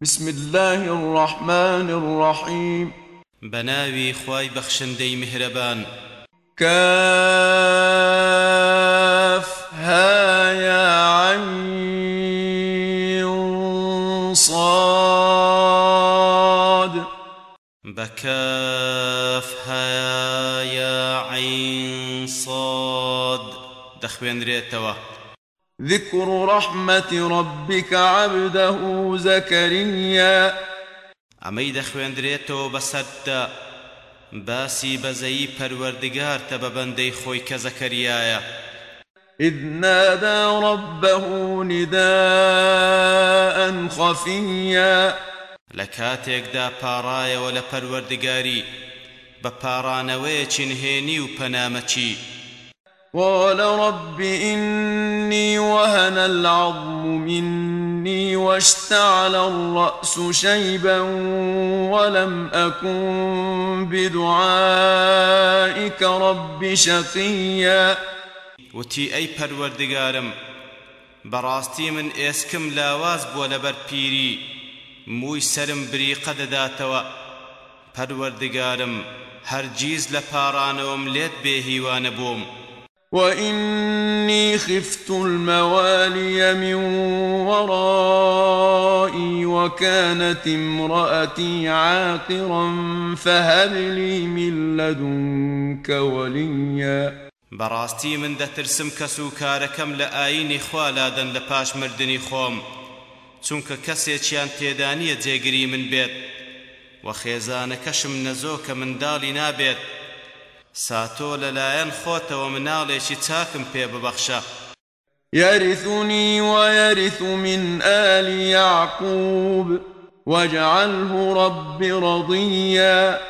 بسم الله الرحمن الرحيم. بناوي خواي بخشندي مهربان كاف ها يا عين صاد. بكاف ها يا عين صاد. دخوين ريتوا ذكر رحمة ربك عبده زكريا. ئەمەی دەخوێندرێتەوە بەسەردا باسی بەزەیی پەروەردگارتە بە بەندەی خۆی کە زەکەریایە إذ نادى ربه نداء خفيا. لكاتێکدا پاڕایەوە لە پەروەردگاری بە پاڕانەوەیەکی نهێنی و قال رب إني وهن العظم مني واشتعل الرأس شيبا ولم أكن بدعائك رب شقيا. وتی ئەی پەروەردگارم بەڕاستی من ئێسکم لاواز بووە لەبەر پیری مووی سرم بریقە دەداتەوە پەروەردگارم هەرگیز لە پاڕانەوەم لێت بێهیوانە وإني خفت الموالي من ورائي وكانت امرأتي عاقرا فهب لي من لدنك وليا. بەڕاستی من دەترسم کەس و کارەکەم لە ئاینی خوا لادەن لە پاش مردنی خۆم چونکە کەسێکیان جێگری من بێت و خێزانەکەشم نەزۆ کە منداڵی نابێت. ساتۆ لەلایەن خۆتەوە مناڵێکی چاکم پێ ببەخشە. يرثني ويرث من آل يعقوب واجعله رب رضيا.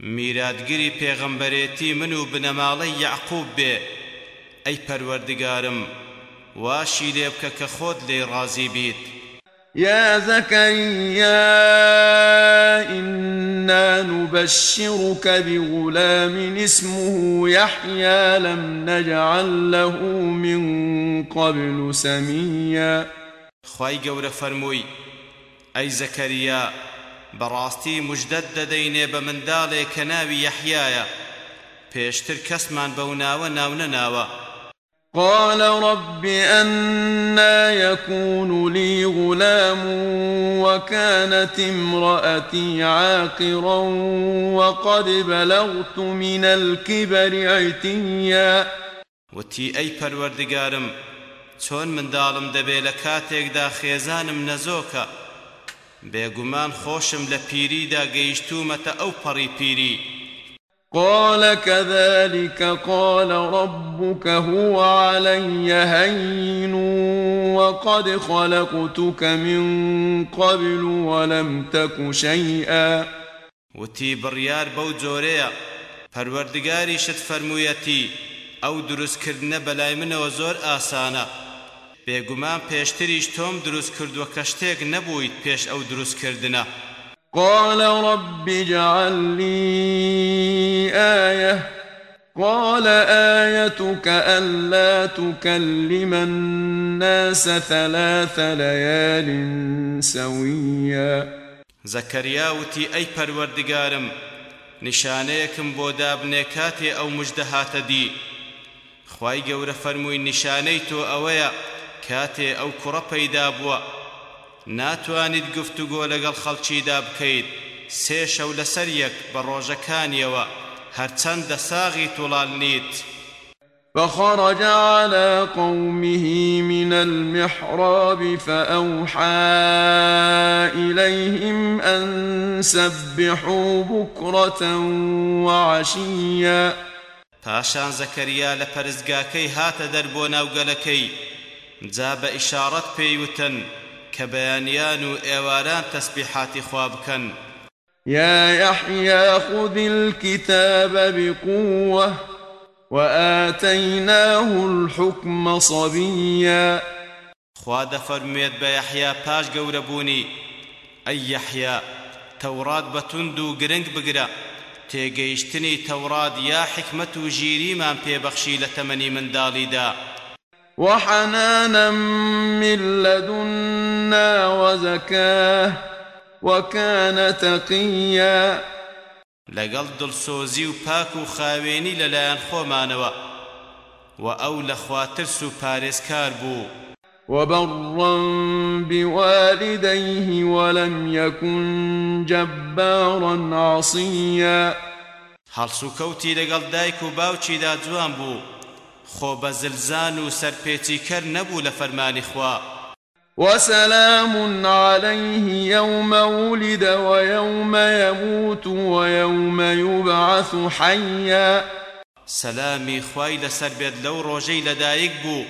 میراتگری پێغەمبەرێتی من و بنەماڵەی یعقوب بێ. ئەی پەروەردگارم واشی لێ بکە کە خۆت لێی ڕازی بیت. يا زكريا إنا نبشرك بغلام اسمه يحيى لم نجعل له من قبل سميا. خی گەورە فەرمووی ئەی زەکەریا بەڕاستی مژدەت دەدەینێ بە منداڵێک کە ناوی یەحیایە. پێشتر کەسمان بەو ناوە ناو نەناوە قال رب أنا يكون لي غلام وكانت امرأتي عاقرا وقد بلغت من الكبر عتيا. وتی ئەی پەروەردگارم چۆن منداڵم دەبێ لە کاتێکدا خێزانم نەزۆکە؟ بێگومان خۆشم لە پیریدا گەیشتومەتە ئەو پەڕی پیری. قال كذلك قال ربك هو علي هين وقد خلقتك من قبل ولم تك شيئا وتی بڕیار بەو جۆرەیە پروردگاری شت فرمویتی او دروست کردنه بلای من و زور آسانه بێگومان پێشتریش تۆم دروست کرد و کە شتێک نەبوویت پێش ئەو دروست کردنە. قال رب اجعل لي آية. قال آيتك ألا تكلم الناس ثلاث ليال سويا. زەکەریا وتی ئەی پەروەردگارم نیشانەیەکم بۆ دابنێ کاتێ ئەو مژدە هاتە دی. خی گەورە فەرمووی نیشانەی تۆ ئەوەیە کاتێ ئەو کوڕە ناتوانیت گفتوگۆ لەگەڵ خەڵکیدا بکەیت. سێ شەو لەسەر یەک بە ڕۆژەکانیەوە. هەرچەندە ساغی توڵال نیت. فخرج على قومه من المحراب فأوحى إليهم أن سبحوا بكرة وعشيا. پاشان زەکەریا لە پەرزگاکەی هاتە دەربۆ ناوگەلەکەی. جا بە ئیشارەت پێیوتن. کە بەیانیان و ئێواران تەسبیحاتی خوا بکەن. يا يحيى خذ الكتاب بقوة وآتيناه الحكم صبيا. خوا دەفەرمێت بە یەحیا پاش گەورەبوونی ئەی یەحیا تەورات بە توند و گرنگ بگرە. تێگەیشتنی تەورات یا حکمت و ژیریمان پێبەخشی لە تەمەنی منداڵیدا. وحنانا من لدنا وزكاه وكان تقيا. لەگەڵ دڵسۆزی و پاک و خاوێنی لەلایەن خۆمانەوە و ئەو لە خواترس و پارێزکار بوو. وبرا بوالديه ولم يكن جبارا عصيا. هەڵسوکەوتی لەگەڵ دایک و باوچیدا جوان بوو. خۆ بە زلزان و سەرپێچی کەر نەبوو لە فەرمانی خوا. وسلام عليه يوم ولد ويوم يموت ويوم يبعث حيا. سلامی خوای لەسەر بێت لەو ڕۆژەی لەدایک بوو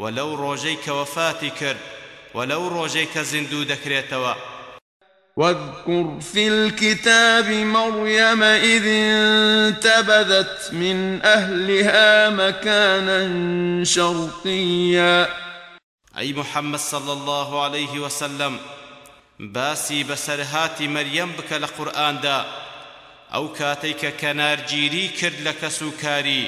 و لەو ڕۆژەی کە وەفاتی کرد و لەو ڕۆژەی کە زیندوو دەکرێتەوە. واذكر في الكتاب مريم إذ انتبذت من أهلها مكانا شرقيا. أي محمد صلى الله عليه وسلم باسي بسرهاتي مريم بك لقرآن دا. ئەو کاتەی کە کەنارگیری کرد لە کەسوکاری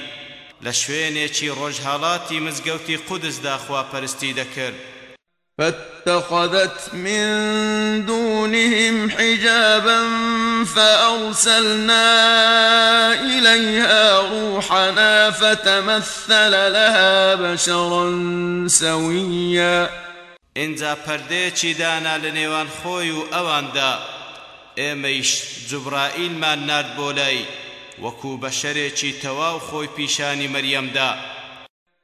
لە شوێنێکی ڕۆژهاڵاتی مزگەوتی قودسدا خواپەرستی دەکرد فاتخذت من دونهم حجابا فأرسلنا إليها روحنا فتمثل لها بشرا سويا. اینجا پەردەیەکی دانا لە نێوان خۆی و ئەواندا ئێمەیش جوبرائیلمان نرد بۆ لای وەکو بەشەرێکی تەواو خۆی پیشانی مەریەمدا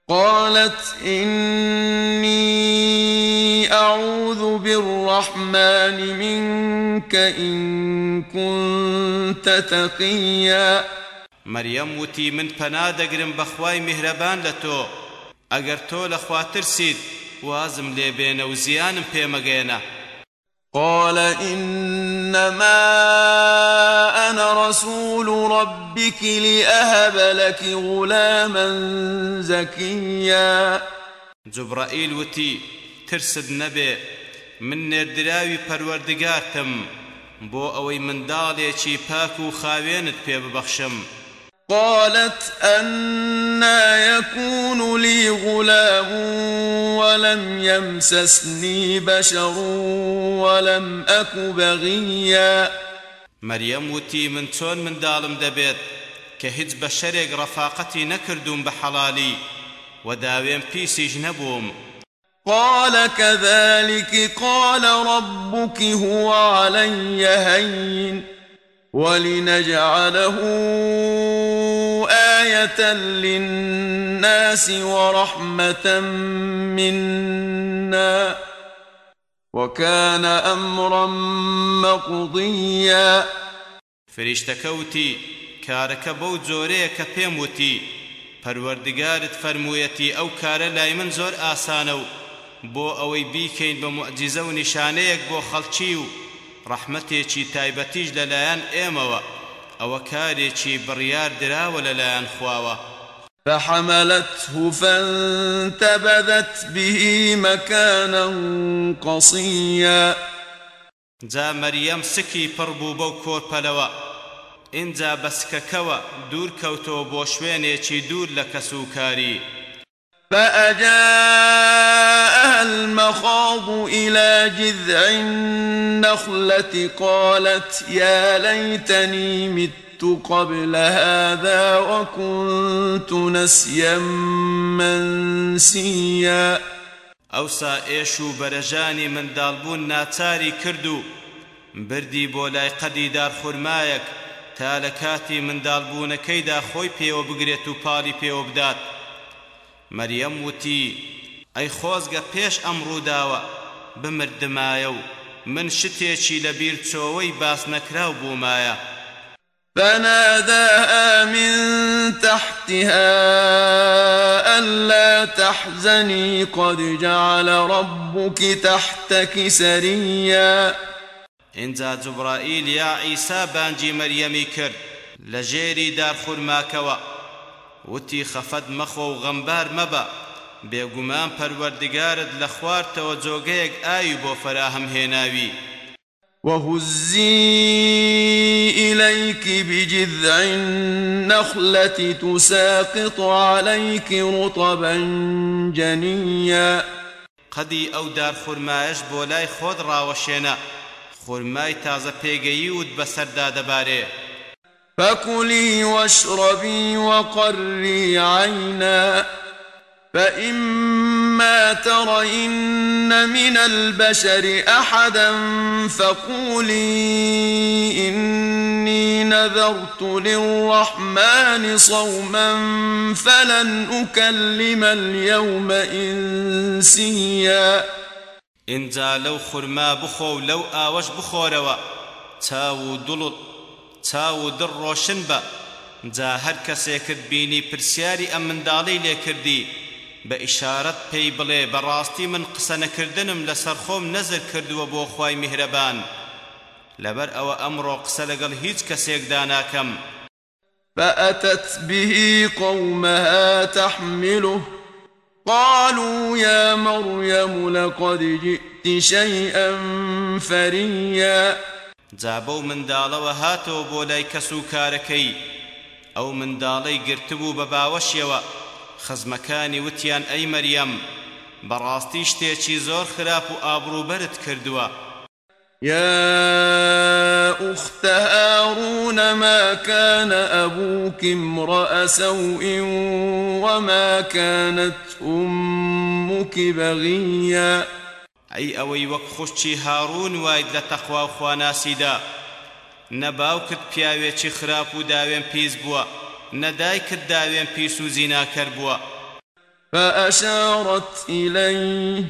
قالت إني أعوذ بالرحمن منك إن كنت تقيا. مريم وتي من پنادەگرم بەخوای میهرەبان لە تۆ. ئەگەر تۆ وازم لێبێنە و زیانم قال إنما أنا رسول ربك لأهب لك غلاما زكيا. جبرائيل وتي ترسد نبي من نێردراوی پەروەردگارتم بۆ ئەوەی منداڵێکی پاک و خاوێنت پێ ببەخشم قالت أنا يكون لي غلام ولم يمسسني بشر ولم أك بغيا. مريم وتي من چۆن منداڵم دەبێت کە هیچ بە شەرێک ڕەفاقەتی نەکردوم بە حەڵالی و داوێن پیسیش نەبووم. قال كذلك قال ربك هو علي هين. ولنجعله آية للناس ورحمة منا. وكان أمرا مقضيا. بەو جۆرەیە کە پێم وتی. پەروەردگارت فەرموویەتی ئەو کارە لای من زۆر ئاسانە و بۆ ئەوەی بیکەین بە معجزە و نیشانەیەک بۆ خەڵکی و ڕەحمەتێکی تایبەتیش لەلایەن ئێمەوە ئەوە کارێکی بڕیار دراوە لەلایەن خواوە. فحملته فانتبذت به مكانا قصيا. جا مەریەم سکی پڕ بوو بەو کوڕە پێوە ئینجا بە سکەکەوە دوور کەوتەوە بۆ شوێنێکی دوور لە کەسوکاری فأجاب فأجاءها المخاض إلى جذع النخلة قالت يا ليتني مت قبل هذا وكنت نسيا منسيا. ئەوسا ئێش و بەرەژانی منداڵبوون ناچاری کرد و بردی بۆ لای قەدیدار خورمایەک تا لە کاتی منداڵبوونەکەیدا خۆی پێوە بگرێت و پاڵی پێوە بدات. مەریەم وتی ئەی خۆزگە پێش ئەم ڕووداوە بمردمایە و من شتێکی لە بیر چۆوەی باس نەکراو بوومایە فناداها من تحتها ألا تحزني قد جعل ربك تحتك سريا. اینجا جبرائیل یا عیسا بانجی مەریەمی کرد لە ژێری دار خورماکەوە وتی خەفەت مەخۆ و غەمبار مەبە بێگومان پەروەردگارت لە خواردتەوە جۆگەیەک ئاوی بۆ فەراهەم هێناوی وهزي إليك بجذع النخلة تساقط عليك رطبا جنيا. قەدی ئەو دار خورمایش بۆ لای خۆت ڕاوەشێنە. خورمای تازە پێگەیی وت بەسەردا دەبارێ فكلي واشربي وقري عينا فإما ترين من البشر أحدا فقولي إني نذرت للرحمن صوما فلن أكلم اليوم إنسيا ئینجا لەو خورما بخۆ و لەو ئاوەش بخۆرەوە چاو و دڵت چاو و دڕ ڕۆشن بە جا هەر کەسێکت بینی پرسیاری ئەم منداڵەی لێکردی بە ئیشارەت پێی بڵێ بەڕاستی من قسە نەکردنم لەسەر خۆم نەزر کردووە بۆ خوای میهرەبان. لەبەر ئەوە ئەمڕۆ قسە لەگەڵ هیچ کەسێکدا ناکەم. فأتت به قومها تحمله. قالوا يا مريم لقد جئت شيئا فريا. جا بەو منداڵەوە هاتەوە بۆ لای کەس و کارەکەی. ئەو منداڵەی گرتبوو بە باوەشیەوە. خزمەکانی وتیان ئەی مەریەم بەڕاستی شتێکی زۆر خراپ و ئابروبەرت کردووە. يا أخت هارون ما كان أبوك امرأ سوء وما كانت أمك بغيا؟ ئەی ئەوەی وەک خوشتی هاڕون واید لە تەخوا و خواناسیدا نەباوکت پیاوێکی نەدایکت داوێن پیس و زیناکەر بووە. فأشارت إليه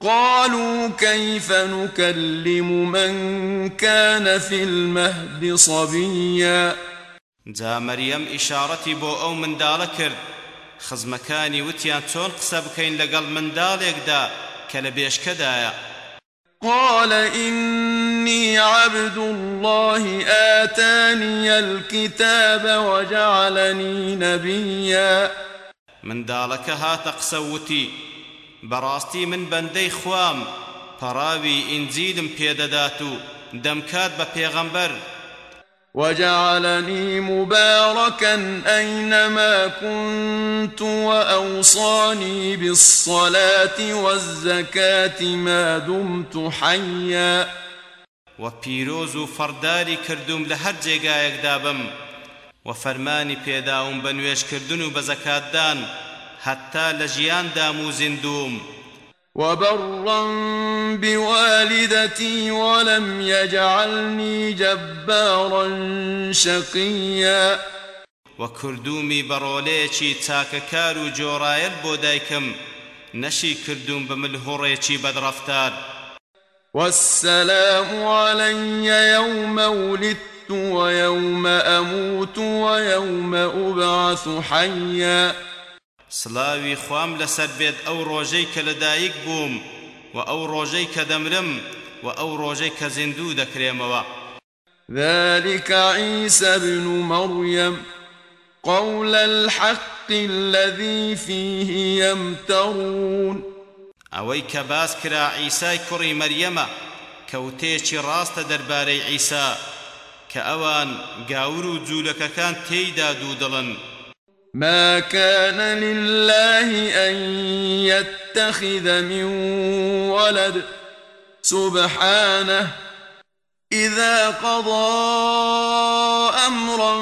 قالوا كيف نكلم من كان في المهد صبيا؟ جا مەریەم ئیشارەتی بۆ ئەو منداڵە کرد خزمەکانی وتیان چۆن قسە بکەین لەگەڵ منداڵێکدا کە لە بێشکەدایە قال إني عبد الله آتاني الكتاب وجعلني نبيا. منداڵەکە هاتە قسەوتی بەڕاستی من بەندەی خوام پەراوی ئینجیلم پێدەدات و دەمکات بە پێغەمبەر وجعلني مباركا أينما كنت وأوصاني بالصلاة والزكاة ما دمت حيا. وپیرۆز و فەرداری کردوم لە هەر جێگایەکدا بم و فەرمانی پێداوم بە نوێشکردن و بە زەکاتدان وبرا بوالدتي ولم يجعلني جبارا شقيا. وكردومي بەڕۆلەیەکی چاکەکار و جۆڕایەت بۆ دایکم نەشی کردوم بە ملهوڕێکی بەدڕەفتار والسلام علي يوم ولدت ويوم أموت ويوم أبعث حيا. سلاوی خوام لەسەر بێت ئەو ڕۆژەی کە لەدایک بووم و ئەو ڕۆژەی کە دەمرم و ئەو ڕۆژەی کە زیندوو دەکرێمەوە. ذلك عيسى ابن مريم. قول الحق الذي فيه يمترون. ئەوەی کە باس کرا عیسای کوڕی مەریەمە کە وتەیەکی ڕاستە دەربارەی عیسا کە ئەوان گاور و جوولەکەکان تێیدا دوو دڵن. ما كان لله أن يتخذ من ولد سبحانه. إذا قضى أمرا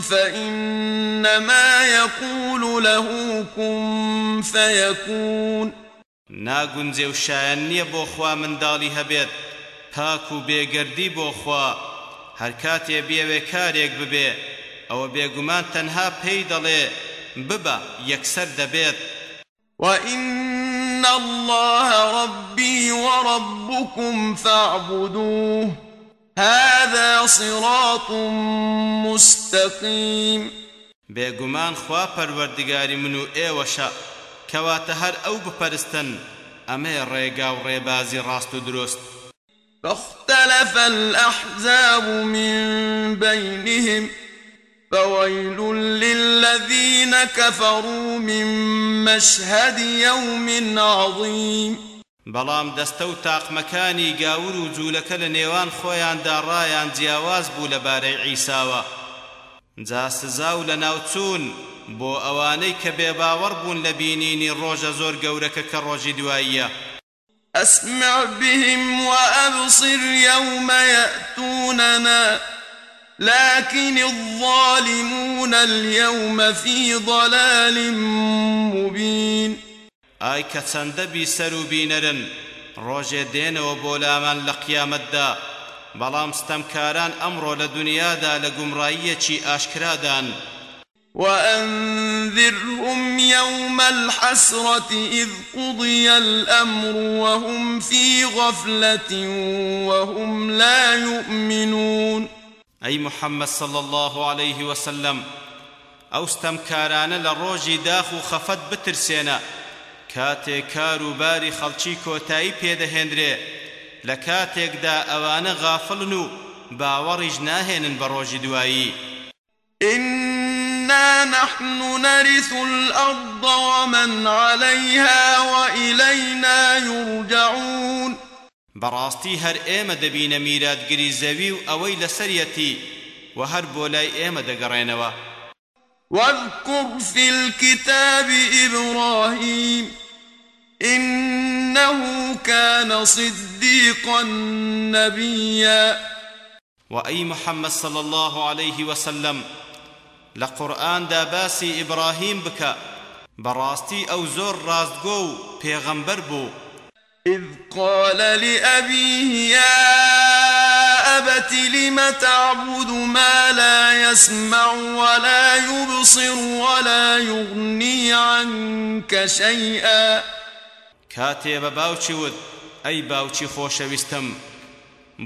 فإنما يقول له كن فيكون. ناگونجێ و شایان نییە بۆ خوا منداڵی هەبێت. پاک و بێگەردی بۆ خوا. هەر کاتێ بێوێ کارێک ئەوە بێگومان تەنها پێی دەڵێ ببە یەکسەر دەبێت. وإن الله ربي وربكم فاعبدوه. هذا صراط مستقيم. بێگومان خوا پەروەردگاری من و ئێوەشە کەواتە هەر ئەو بپەرستن ئەمێ ڕێگا و ڕێبازی ڕاست و دروست فاختلف الأحزاب من بينهم فويل للذين كفروا من مشهد يوم عظيم. بەڵام دەستە و تاقمەکانی گاور و جوولەکە لە نێوان خۆیاندا ڕایان جیاواز بوو لەبارەی عیساوە. جا سزا و لە ناوچوون بۆ ئەوانەی کە بێباوەڕ بوون لە بینینی ڕۆژە زۆر گەورەکە کە ڕۆژی دواییە. أسمع بهم وأبصر يوم يأتوننا. لكن الظالمون اليوم في ضلال مبين. ئای کە چەندە بیسەر و بینەرن ڕۆژێ دێنەوە بۆ لامان لە قیامەتدا. بەڵام ستەمکاران ئەمڕۆ لە دنیادا لە گومڕاییەکی ئاشکرادان. وأنذرهم يوم الحسرة إذ قضي الأمر وهم في غفلة وهم لا يؤمنون. أي محمد صلى الله عليه وسلم. ئەو ستەمکارانە لە ڕۆژی داخ و خەفەت بترسێنە کاتێک کار و باری خەڵکی کۆتایی پێدەهێنرێ لە کاتێکدا ئەوانە غافڵن و باوەڕیش ناهێنن بە ڕۆژی دوایی إنا نحن نرث الأرض ومن عليها وإلينا يرجعون. بەڕاستی هەر ئێمە دەبینە میراتگری زەوی و ئەوەی لەسەرەتی و هەر بۆ لای ئێمە دەگەڕێنەوە. واذكر في الكتاب إبراهيم إنه كان صديقا نبيا. وأي محمد صلى الله عليه وسلم لقرآن دا باسي إبراهيم بك براستي أو زور راستقو پیغمبر بو إذ قال لأبيه يا أبت لم تعبد ما لا يسمع ولا يبصر ولا يغني عنك شيئا؟ کاتێ بە باوچی ود ئەی باوچی خۆشەویستم.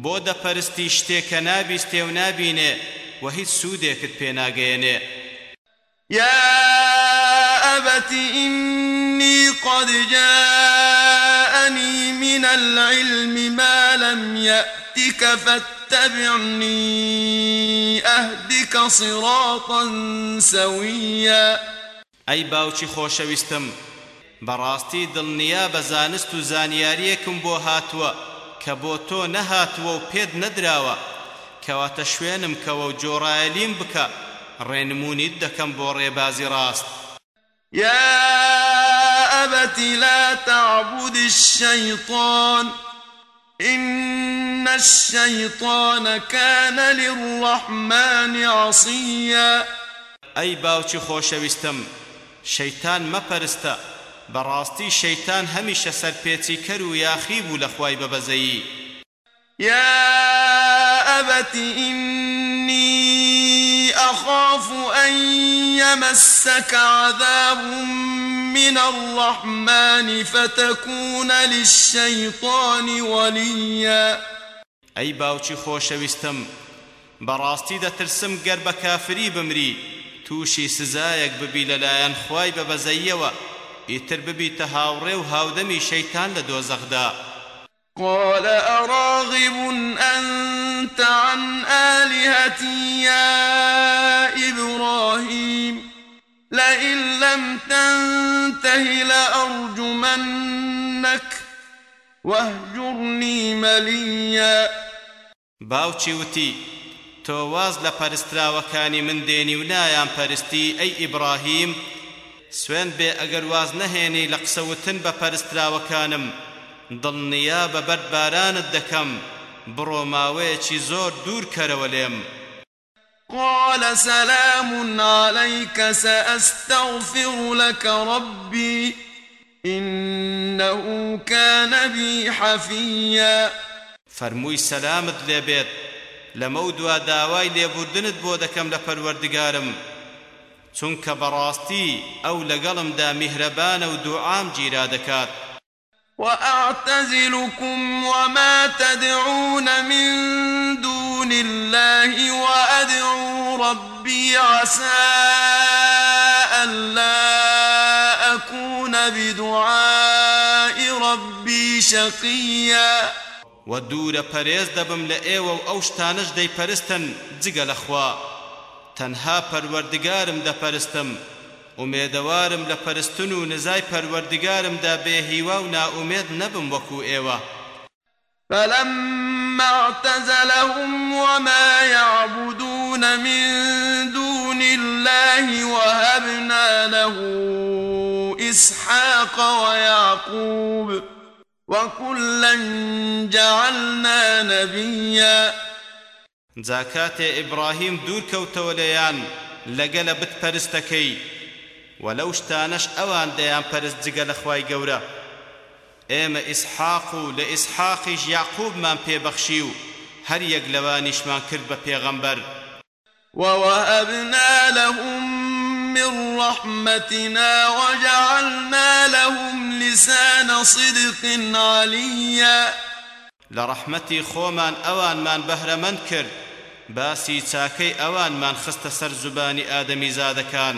بۆ دەپەرستی شتێک کە نابیستێ و نابینێ و هیچ سوودێکت پێ يا أبت إني قد جاءني من العلم ما لم يأتك فاتبعني. أهدك صراطا سويا. أي باوچی خۆشەویستم بەڕاستی دڵنیا بە زانست و زانیاریەکم بۆ هاتووە کە بۆ تۆ نەهاتووە و پێت نەدراوە. کەواتە شوێنم کەوە و ڕێبازی ڕاست. يا أبت لا تعبد الشيطان إن الشيطان كان للرحمن عصيا. أي باوچی خۆشەویستم شەیتان مەپەرستە بەڕاستی شەیتان هەمیشە سەرپێچی کەر و یاخی بوو لە خوای بەبەزەیی يا أبت إني أخاف أن يمسك عذاب من الرحمن فتكون للشيطان وليا. أي باوچی خۆشەویستم بەڕاستی دەترسم گەر بە کافری بمری تووشی سزایەک ببی لەلایەن خوای بەبەزەیەوە ئیتر ببیتە هاوڕێ و هاودەمی شەیتان لە دۆزەخدا. قال أراغب أنت عن آلهتي يا إبراهيم؟ لئن لم تنته لأرجمنك واهجرني مليا. باوچی وتی تۆ واز لە پەرستراوەکانی من دێنی و نایان پەرستی ئەی ئیبراهیم سوێن بێ واز نەهێنی لە قسە وتن پەرستراوەکانم. دڵنیا بەردبارانت دەکەم بڕۆ ماوەیەکی زۆر دوور کەرەوە لێم. قال سلام عليك سأستغفر لك ربي إنه كان بي حفيا. فەرمووی سەلامت لێ بێت لەمەودوا داوای لێبوردنت بۆ دەکەم لە پەروەردگارم چونك براستي أو لقلم دا مهربان ودعام جيرا دكات وأعتزلكم وما تدعون من دون الله وأدعو ربي عسى ألا أكون بدعاء ربي شقيا. ودور پرێز دەبم لە ئێوە و ئەو شتانەش دەیپەرستن جگە لەخوا تەنها پەروەردگارم دەپەرستم ومێدەوارم لە پەرستن و نزای پەروەردگارمدا بێهیوا و ناومێد نەبم وەکو ئێوە. فلما اعتزلهم وما يعبدون من دون الله وهبنا له إسحاق ويعقوب وكلا جعلنا نبيا زاكات إبراهيم دور كوتوليان لقل بتپرستكي ولو شتانش اوان ديان پرست جگل خواي گورا. ئێمە ئیسحاق و لە ئیسحاقیش یعقوبمان پێبەخشی و هەر یەک لەوانیشمان کرد بە پێغەمبەر. ووهبنا لهم من رحمتنا وجعلنا لهم لسان صدق عليا. لرحمتي خومان اوان من بهرمن کرد باسی چاکەی ئەوانمان خستە سەر زبانی ئادەمی زادەکان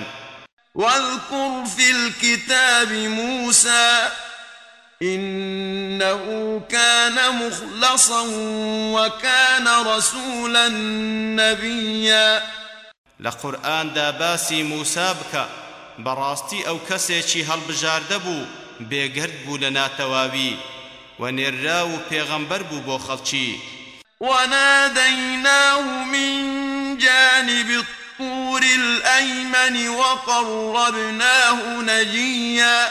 واذكر في الكتاب موسى إنه كان مخلصا وكان رسولا نبيا. لقرآن دا موسى بك بەڕاستی ئەو کەسێکی هەڵبژاردە بوو بێگەرد بوو لە ناتەواوی و نێردراو پێغەمبەر بوو بۆ خەڵکی وناديناه من جانب الطور الأيمن وقربناه نجيا.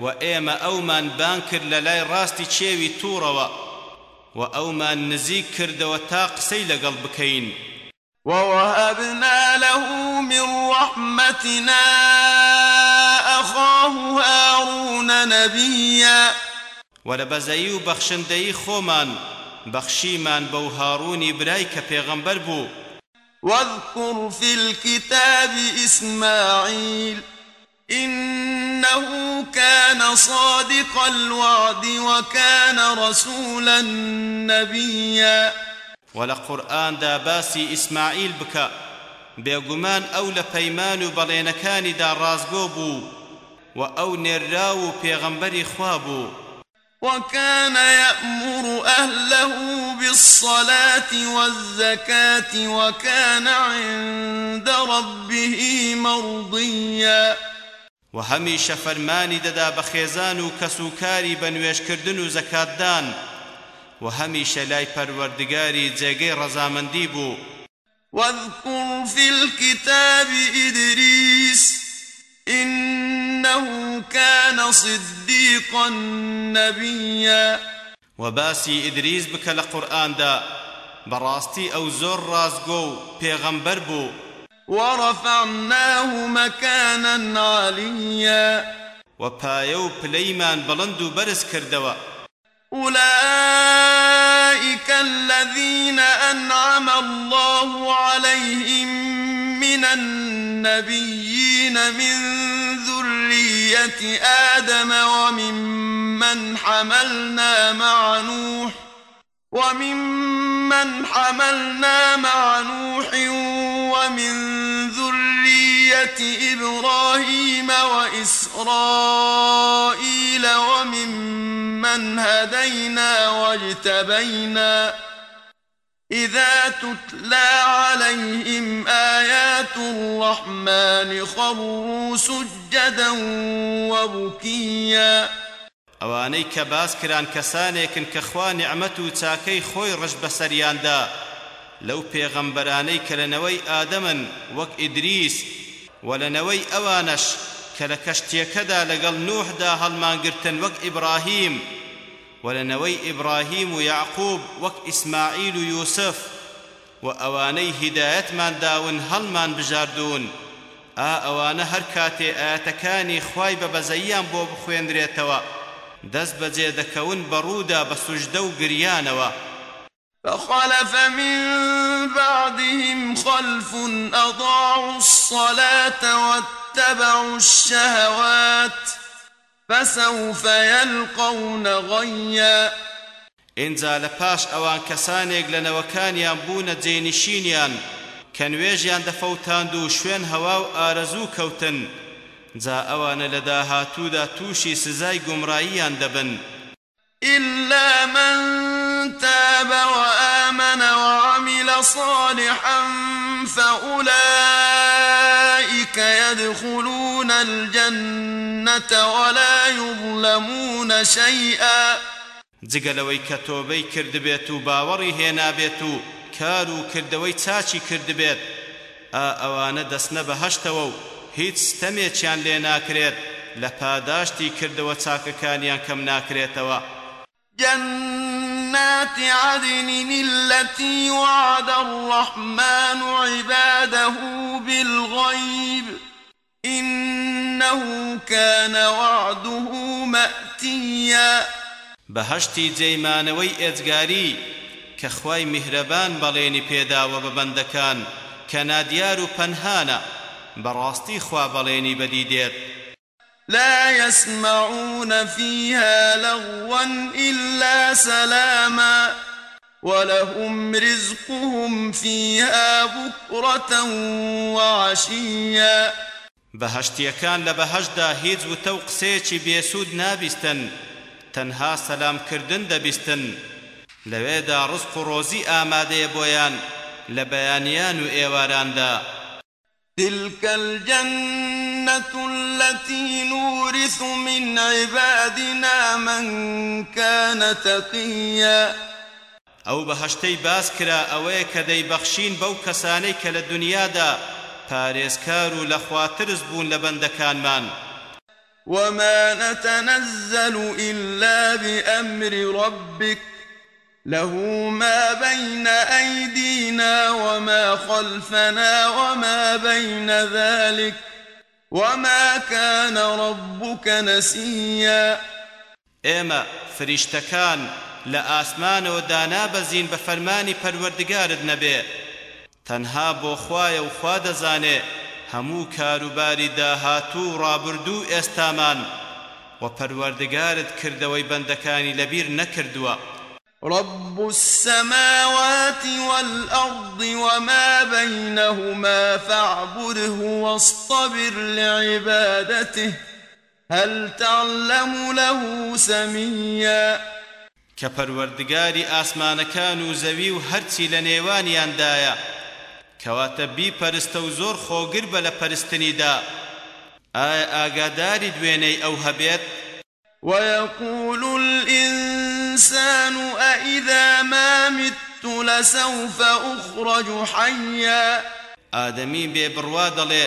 و ئێمە ئەومان بانگ کرد لە لای ڕاستی چێوی توورەوە و ئەومان نزیک کردەوە تا قسەی لەگەڵ بکەین ووهبنا له من رحمتنا أخاه هارون نبيا. ولبزيي وبخشندي خومان بخشيمان بو هاروني برايك پیغمبر بو. واذكر في الكتاب إسماعيل إنه كان صادق الوعد وكان رسولا نبيا. ولقرآن دا باسي إسماعيل بك بێگومان ئەو لە پەیمان و بەڵێنەکانیدا ڕازگۆ بوو و ئەو نێررا و پێغەمبەری خوا بوو. وكان يأمر أهله بالصلاة والزكاة وكان عند ربه مرضيا. و هەمیشە فەرمانی دەدا بە خێزان و کەسوکاری بە نوێشکردن و زەکاتدان و هەمیشە لای پەروەردگاری جێگەی ڕەزامەندی بوو واذكر في الكتاب إدريس إنه كان صديقا نبيا. وباسي إدريس بك لقرآن دا براستي أو زور رازقو پیغمبر بو ورفعناه مكانا عليا. وبايو بليمان بلندو برس كردوا أولئك الذين أنعم الله عليهم من النبيين من ذرية آدم وممن حملنا مع نوح وممن حملنا مع نوح ومن ذرية إبراهيم وإسرائيل وممن هدينا واجتبينا إذا تتلى عليهم آيات الرحمن خروا سجدا وبكيا. ئەوانەی کە باس کران کەسانێکن کە خوا نعمەت و چاکەی خۆی ڕژ بەسەریاندا لەو پێغەمبەرانەی کە لەنەوەی ئادەمن وەک ئیدریس و لەنەوەی ئەوانەش کە لە کەشتێکەدا لەگەڵ و لەنەوەی ئیبراهیم و یعقوب وەک ئیسماعیل و یوسف و داون هەڵمان بژاردوون ئا ئەوانە هەر کاتێ ئاەتەکانی خوای بە بەزەییان بۆ بخوێنرێتەوە دەست بەجێ دەکەون بەڕوودا بە و فخلف من بعدهم خلف أضاعوا الصلاة واتبعوا الشهوات. فسوف يلقون غيا. ئینجا لە پاش ئەوان کەسانێک لە نەوەکانیان بوونە جێنشینیان کە نوێژیان دەفەوتاند و شوێن هەوا و ئارەزوو کەوتن. جا ئەوانە لە داهاتوودا تووشی سزای گومڕاییان دەبن. إلا من تاب وآمن وعمل صالحا فأولئك أولئك يدخلون الجنة ولا يظلمون شيئا. جگەلەوەی کە تۆبەی کردبێت و باوەڕی هێنابێت و کار و کردەوەی چاچی کردبێت ئا ئەوانە دەستنە بەهەشتەوە و هیچ ستەمێکیان لێ ناکرێت لە پاداشتی کردەوە چاکەکانیان کەم ناکرێتەوە. جنات عدن التي وعد الرحمن عباده بالغيب إنه كان وعده مأتيا. بەهشتی جەیمانەوەی ئێجگاری کە خوای میهرەبان بەڵێنی پێداوە بە بەندەکان کە نادیار خوا بەدی دێت لا يسمعون فيها لغوا إلا سلاما ولهم رزقهم فيها بكرة وعشيا. بەهشتیەکان لە بەهشدا هیچ وتە و قسەیەکی بێسوود نابیستن تەنها سەلامکردن دەبیستن. لەوێدا ڕزق و ڕۆزی ئامادەیە بۆیان لە بەیانیان و ئێواراندا. تلك الجنة التي نورث من عبادنا من كان تقيا. ئەو بەهشتەی باس کرا ئەوەیە کە دەیبەخشین بەو کەسانەی کە لە دنیادا پارێزکار و لە خواترز بوون لە بەندەکانمان وما نتنزل إلا بأمر ربك. له ما بين أيدينا وما خلفنا وما بين ذلك وما كان ربك نسيا. ئێمە فریشتەکان لە ئاسمانەوە دانابەزین بە فەرمانی پەروەردگارت نەبێ. تەنها بۆ خوایە و خوا دەزانێ هەموو کاروباری داهاتوو و ڕابردوو ئێستامان و پەروەردگارت کردەوەی بەندەکانی لەبیر نەکردووە. رب السماوات والأرض وما بينهما فاعبده واصطبر لعبادته هل تعلم له سميا کە پەروەردگاری ئاسمانەکان و زەوی و هەرچی لە نێوانیاندایە کەواتە بیپەرستە و زۆر خۆگر بە لە پەرستنیدا. ئایا ئاگاداری دوێنەی ئەو هەبێت؟ ويقول الإنسان أإذا ما مت لسوف أخرج حيا. ئادەمی بێبڕوا دەڵێ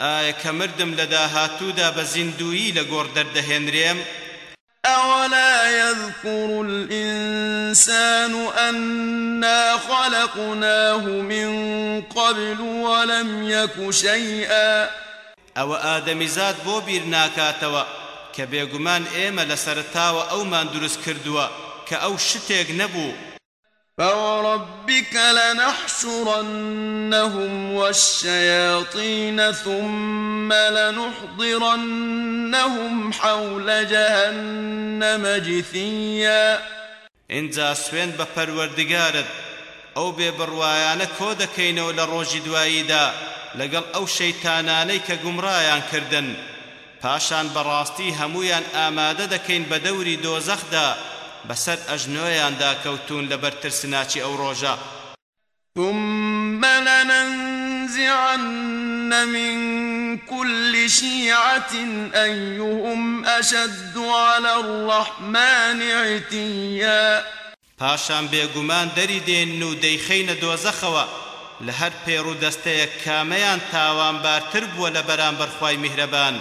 ئایا کە مردم لە داهاتوودا بە زیندویی لە گۆڕ دەردەهێنرێم؟ أولا يذكر الإنسان أنا خلقناه من قبل ولم يك شيئا. ئەوە ئادەمیزاد بۆ بیر ناکاتەوە کە بێگومان ئێمە لە سەرتاوە ئەومان دروست کردووە کە ئەو شتێک نەبوو. فوربك لنحشرنهم والشياطين ثم لنحضرنهم حول جهنم جثيا. اینجا سوێن بە پەروەردگارت ئەو بێبڕوایانە کۆ دەکەینەوە لە ڕۆژی دواییدا لەگەڵ ئەو شەیتانانەی کە گومڕایان پاشان بەڕاستی هەمویان ئامادە دەکەین بە دەوری دۆزەخدا بەسەر ئەژنۆیاندا کەوتون لەبەر ترسناچی ئەو ڕۆژە. ثم لننزعن من كل شيعة أيهم أشد على الرحمن عتيا. پاشان بێگومان دەری دێن و دەیخەینە دۆزەخەوە. لە هەر پێڕ و دەستەیەک کامەیان تاوانبارتر بووە لە بەرامبەر خوای میهرەبان.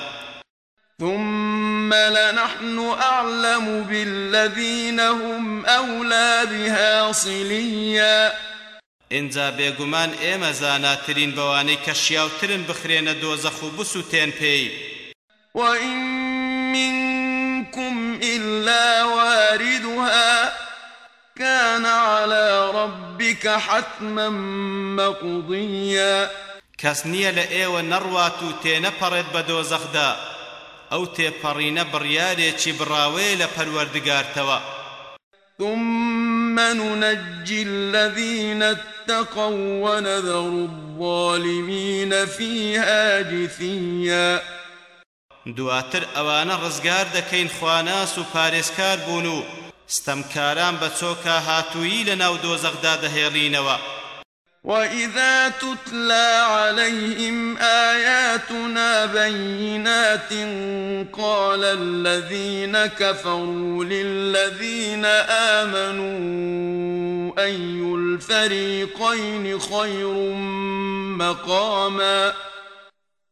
ثم لنحن أعلم بالذين هم أولى بها صليا. ئینجا بێگومان ئێمە زاناترین بەوانەی کە شیاوترن بخرێنە دۆزەخ و بسووتێن پێی. وإن منكم إلا واردها كان على ربك حتما مقضيا. کەس نییە لە ئێوە نەڕوات و تێنەپەڕێت بە دۆزەخدا. ئەو تێپەڕینە بڕیارێکی بڕاوەیە لە پەروەردگارتەوە. ثم ننجي الذين اتقوا ونذر الظالمين فيها جثيا. دواتر ئەوانە ڕزگار دەکەین خواناس و پارێزکار بوون و ستەمکاران بە چۆکە هاتوویی لە ناو دۆزەخدا دەهێڵینەوە. واذا تتلى عليهم اياتنا بينات قال الذين كفروا للذين امنوا اي الفريقين خير مقاما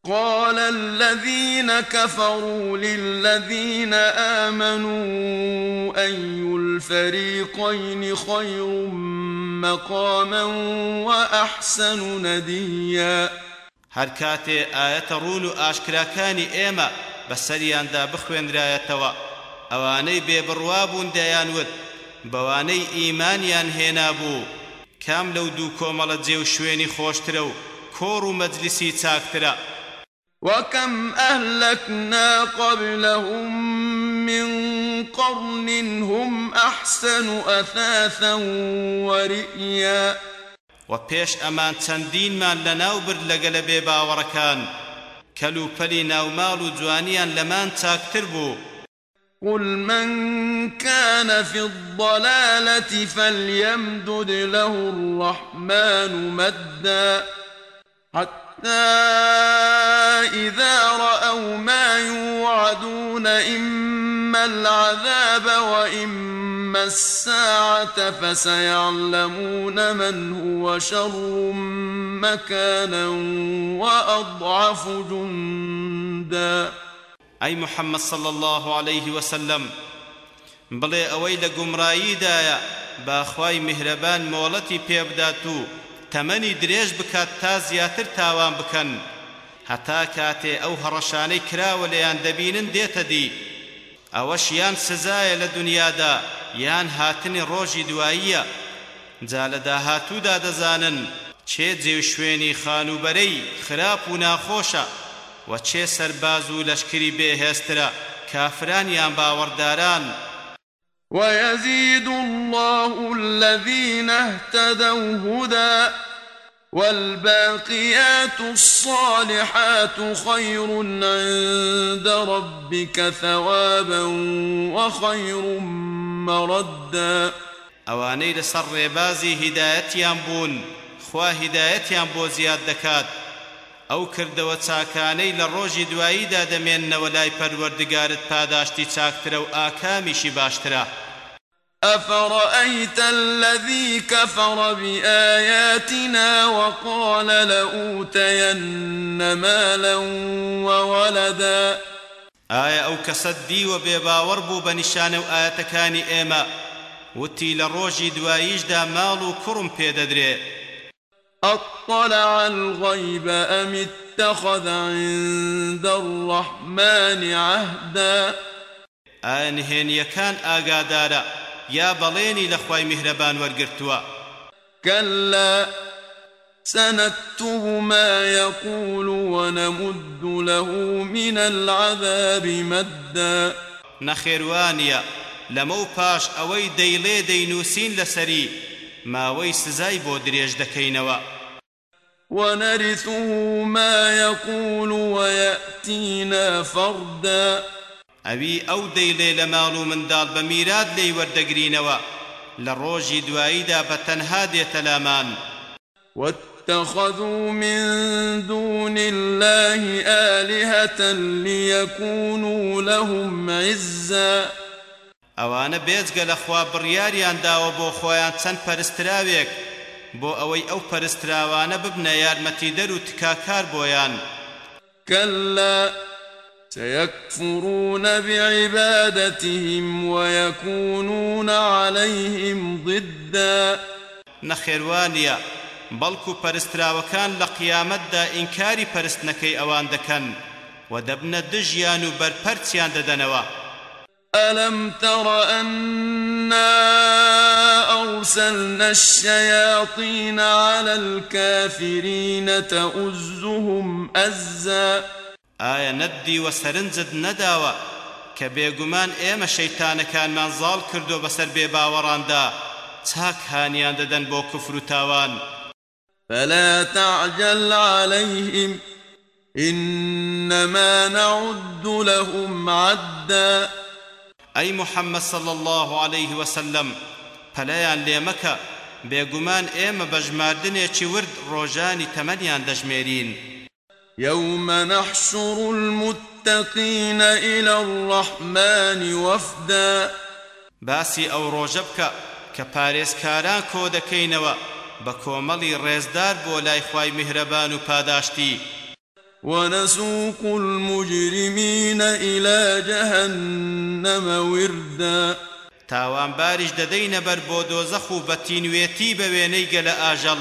قال الذين كفروا للذين آمنوا أي الفريقين خير مقاما وأحسن نديا؟ هەر کاتێ ئاەتە ڕون و ئاشکراکانی ئێمە بەسەریاندا بخوێنرایەتەوە ئەوانەی بێبڕوا بوون دەیانوت بەوانەی ئیمانیان هێنا بوو. کام لەو دوو کۆمەڵە جێ و شوێنی خۆشترە و کۆڕ و مەجلیسی چاکترە؟ وكم أهلكنا قبلهم من قرن هم أحسن أثاثا ورئيا وپێش ئەمان چەندینمان لەناو برد لەگە لە بێ باوەڕەکان کەلوپەلی ناوماڵ و جوانیان لەمان چاکتر بوو قل من كان في الضلالة فليمدد له الرحمن مدا حتى إذا رأوا ما يوعدون إما العذاب وإما الساعة فسيعلمون من هو شر مكانا وأضعف جندا. أي محمد صلى الله عليه وسلم بڵێ ئەوەی لە گومڕاییدایە باخوای میهرەبان مۆڵەتی پێبدات و تەمەنی درێژ بکات تا زیاتر تاوان بکەن. هەتا کاتێ ئەو هەڕەشانەی کراوە لەیان دەبینن دێتە دی. ئەوەش یان سزایە لە دنیادا یان هاتنی ڕۆژی دواییە. جا لە داهاتوودا دەزانن چێ جێ شوێنی خانوبەرەی خراپ و ناخۆشە و چێ سەرباز و لەشکری بێهێسترە کافرانیان باوەڕداران. ويزيد الله الذين اهتدوا هدى والباقيات الصالحات خير عند ربك ثوابا وخير مردا. ئەوانەی لەسەر ڕێبازی هیدایەتیان بوون خوا هیدایەتیان بۆ زیاد دەکات ئەو کردەوە چاکانەی لە ڕۆژی دواییدا دەمێننەوە لای پەروەردگارت پاداشتی چاکترە و ئاکامیشی باشترە. أفرأيت الذي كفر بآياتنا وقال لأوتين مالا وولدا؟ آية أو كسدي وبيباور بو بنشان وآياتكاني إيما وتي لروجي دوايجدا مالو كرم بيددري أطلع الغيب أم اتخذ عند الرحمن عهدا؟ آنهن يكان آقادارا يا بەڵێنی لە خوای میهرەبان وەرگرتووە كلا سنكتب ما يقول ونمد له من العذاب مدا. و پاش ئەوەی دەیڵێ دەینووسین لەسەری ماوەی سزای بۆ درێژ دەکەینەوە. ونرثه ما يقول ويأتينا فردا. ئەوی ئەو دەیڵێ لە ماڵ و منداڵ بە میرات لێی وەردەگرینەوە. لە ڕۆژی دواییدا بە تەنها دێتە لامان. واتخذوا من دون الله آلهة ليكونوا لهم عزا. ئەوانە بێجگە لە خوا بڕیاریان داوە بۆ خۆیان چەند پەرستراوێک بۆ ئەوەی ئەو پەرستراوانە ببنە یارمەتیدەر و تکاکار بۆیان. كلا سيكفرون بعبادتهم ويكونون عليهم ضدا. نخيروانيا بلكو پرستراوكان لقيامتدا إنكاري پرستنكي أوان دكن ودبن دجيان برپرتيان ددنوا ألم تر أنا أرسلنا الشياطين على الكافرين تؤزهم أزا؟ ئایا نەدی وە سەرنجت نەداوە کە بێگومان ئێمە شەیتانەکانمان زاڵ کردو بەسەر بێ باوەڕاندا چاک هانیان دەدەن بۆ کوفر و تاوان؟ فلا تعجل عليهم إنما نعد لهم عدا. أي محمد صلى الله عليه وسلم پەلەیان لێ مەکە بێگومان ئێمە بە ژماردنێکی ورد ڕۆژانی تەمەنیان دەژمێرین يوم نحشر المتقين إلى الرحمن وفدا باسی ئەو ڕۆژە بکە کە پارێزکاران کۆ دەکەینەوە بە کۆمەڵی ڕێزدار بۆ ونسوق المجرمين إلى جهنم وردا. تاوان بارش دەدەینە بەر بۆ دۆزەخ و بە تینوێتی بە وێنەی گەلە ئاژەڵ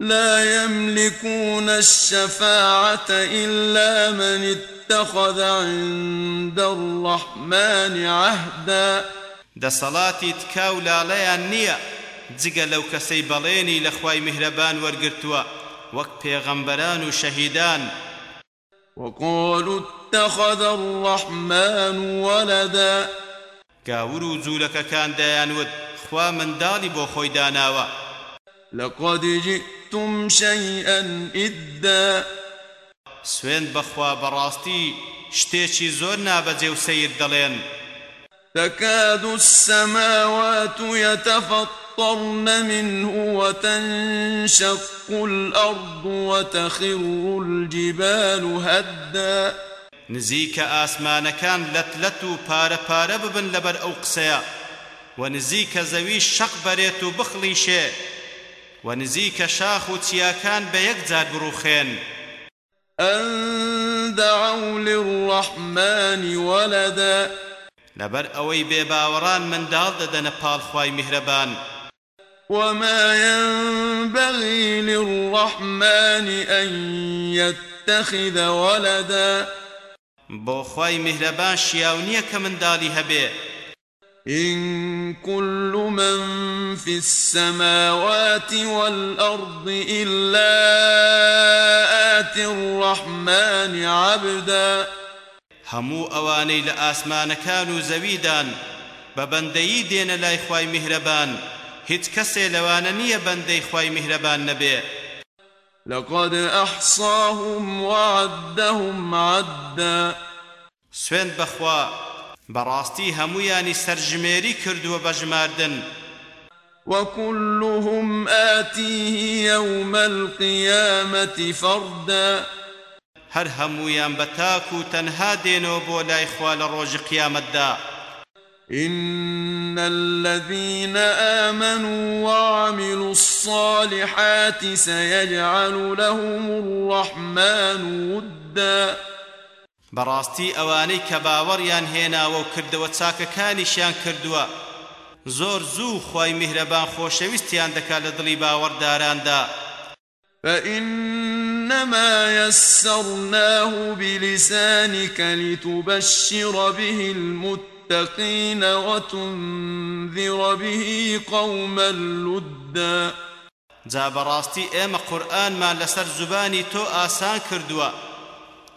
لا يملكون الشفاعة إلا من اتخذ عند الرحمن عهدا. دەسەڵاتی تکا و لاڵەیان نییە جگە لەو کەسەی بەڵێنی لە خوای میهرەبان وەرگرتووە وەک پێغەمبەران و شەهیدان. وقالوا اتخذ الرحمن ولدا. گاور و جوولەکەکان دەیانوت خوا منداڵی بۆ خۆی داناوە. لقد جئتم شيئا إدا. سوێن بەخوا بەڕاستی شتێکی زۆر نابەجێ و سیر دەڵێن. تكاد السماوات يتفطرن منه وتنشق الأرض وتخر الجبال هدا. نزیکە ئاسمانەکان لەتلەت و پارە پارە ببن لەبەر ئەو قسەیە. و نزیکە زەوی شەق بەرێت و بخڵیشێ و نزیکە شاخ بە یەکجار بڕوخێن أن دعوا للرحمن ولدا. لەبەر ئەوەی بێباوەڕان منداڵ دەدەنە پاڵخوای میهرەبان وما ينبغي للرحمن أن يتخذ ولدا. بۆ خوای میهرەبان شیاو نییە کە منداڵی هەبێ إن كل من في السماوات والأرض إلا آتي الرحمن عبدا. هەموو ئەوانەی لە ئاسمانەکان و زەویدان بە بەندەیی دێنە لای خوای میهرەبان هیچ کەسێ لەوانە نییە بەندەی خوای میهرەبان نەبێ. لقد أحصاهم وعدهم عدا. سوێن بەخوا بەڕاستی هەمویانی سەرژمێری کردووە بە ژماردن. وكلهم آتيه يوم القيامة فردا. هەر هەمویان بە تاک و تەنها دێنەوە بۆ لای خوا لە ڕۆژی قیامەتدا. إن الذين آمنوا وعملوا الصالحات سيجعل لهم الرحمن ودا. بەڕاستی ئەوانەی کە باوەڕیان هێناوە و کردەوە چاکەکانیشیان کردووە زۆر زوو خی میهرەبان خۆشەویستیان دەکات لە فإنما يسرناه بلسانك لتبشر به المتقين وتنذر به قوما لدا. جا بەڕاستی ئێمە قورئانمان لەسەر زوبانی تۆ ئاسان کردووە.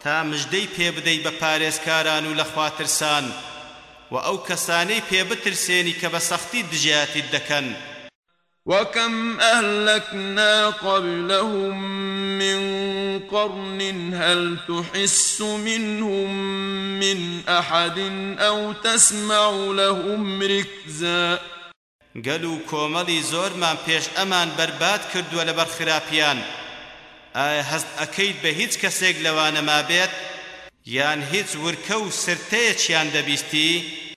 تا مژدەی پێ بدەی بە پارێزکاران و لە خواترسان و ئەو کەسانەی پێ بترسێنی کە بە سەختی وكم أهلكنا قبلهم من قرن هل تحس منهم من أحد أو تسمع لهم ركزا؟ گەل و کۆمەڵی زۆرمان پێش ئەمان بەرباد کردووە لەبەر خراپیان ئایا هەست ئەکەیت بە هیچ کەسێک لەوانە ما بێت؟ یان هیچ ورکە و سرتەیەکیان دەبیستی؟